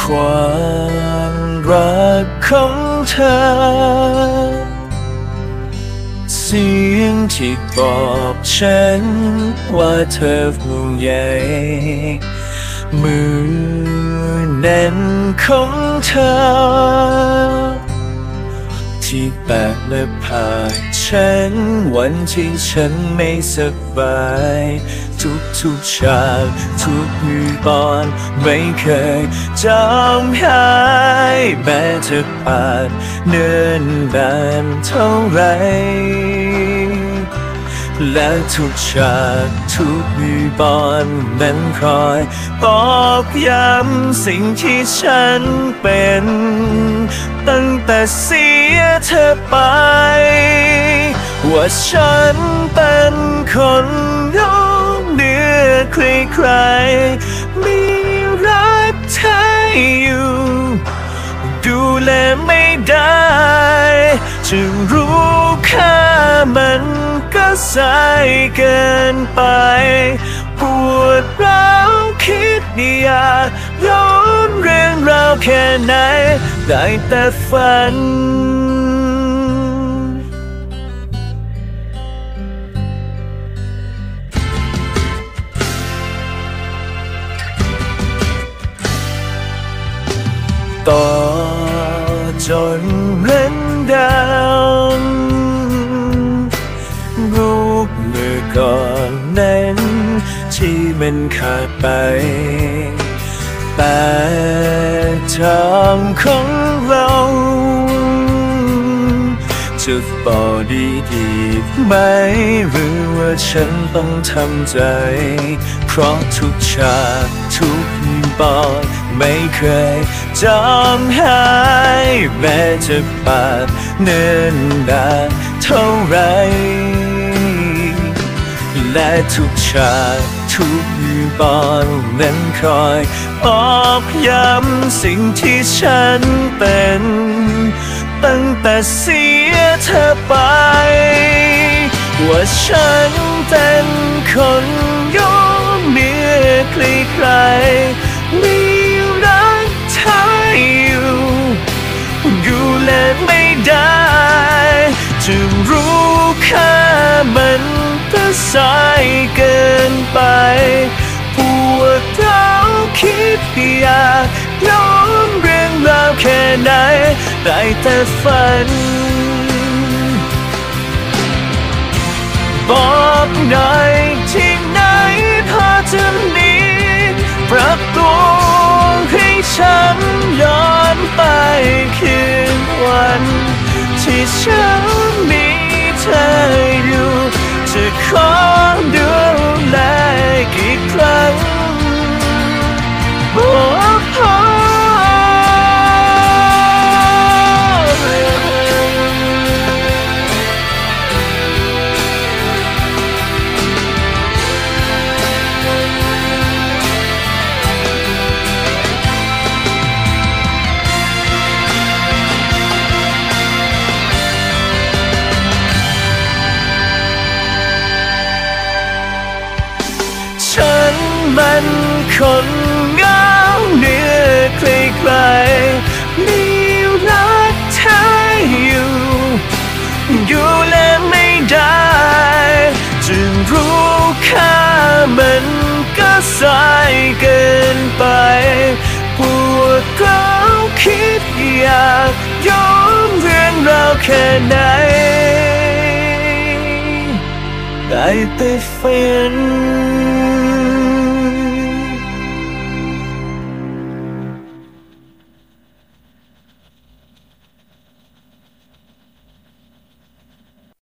ความรักของเธอ เสียงที่บอกฉันว่าเธอห่วงใยมือ แน่นของเธอ ที่แบกและพาฉัน วันที่ฉันไม่สบาย ทุกทุกฉากทุกมือบอนไม่เคยจำหายแม้จะผ่านเนิ่นนานเท่าไร และทุกฉากทุกวีบอนนั้นคอย บอกย้ำสิ่งที่ฉันเป็น ตั้งแต่เสียเธอไป ว่าฉันเป็นคนยกเหนือใครๆมีรักเธออยู่ ดูแลไม่ได้ จะรู้ มันก็สายเกินไป ปวดร้าวคิดอยากย้อนเรื่องราวแค่ไหน ได้แต่ฝันต่อจนเล่ ก่อนนั้นที่มันขาดไป แต่ทางของเราจะบอกดีดีไหม หรือว่าฉันต้องทำใจ เพราะทุกฉากทุกบอนไม่เคยจำหายแม้จะผ่านเนินนานเท่าไร และทุกฉากทุกบอนนั้นคอยบอกย้ำสิ่งที่ฉันเป็น ตั้งแต่เสียเธอไป ว่าฉันเป็นคนยอมเหนือใครใคร สายเกินไปปวดร้าคิดอยากย้อนเรื่องราวแค่ไหนได้แต่ฝัน บอกหน่อยที่ไหนพอจะมีปรับตัวให้ฉันย้อนไปคืนวัน ที่ฉันมีเธอ มันคนเงาเหนือใครๆมีรักเธออยู่ อยู่และไม่ได้ จึงรู้ค่ามันก็สายเกินไปปวดร้าวคิดอยากย้อนเรื่องราแค่ไหนได้แต่ฝัน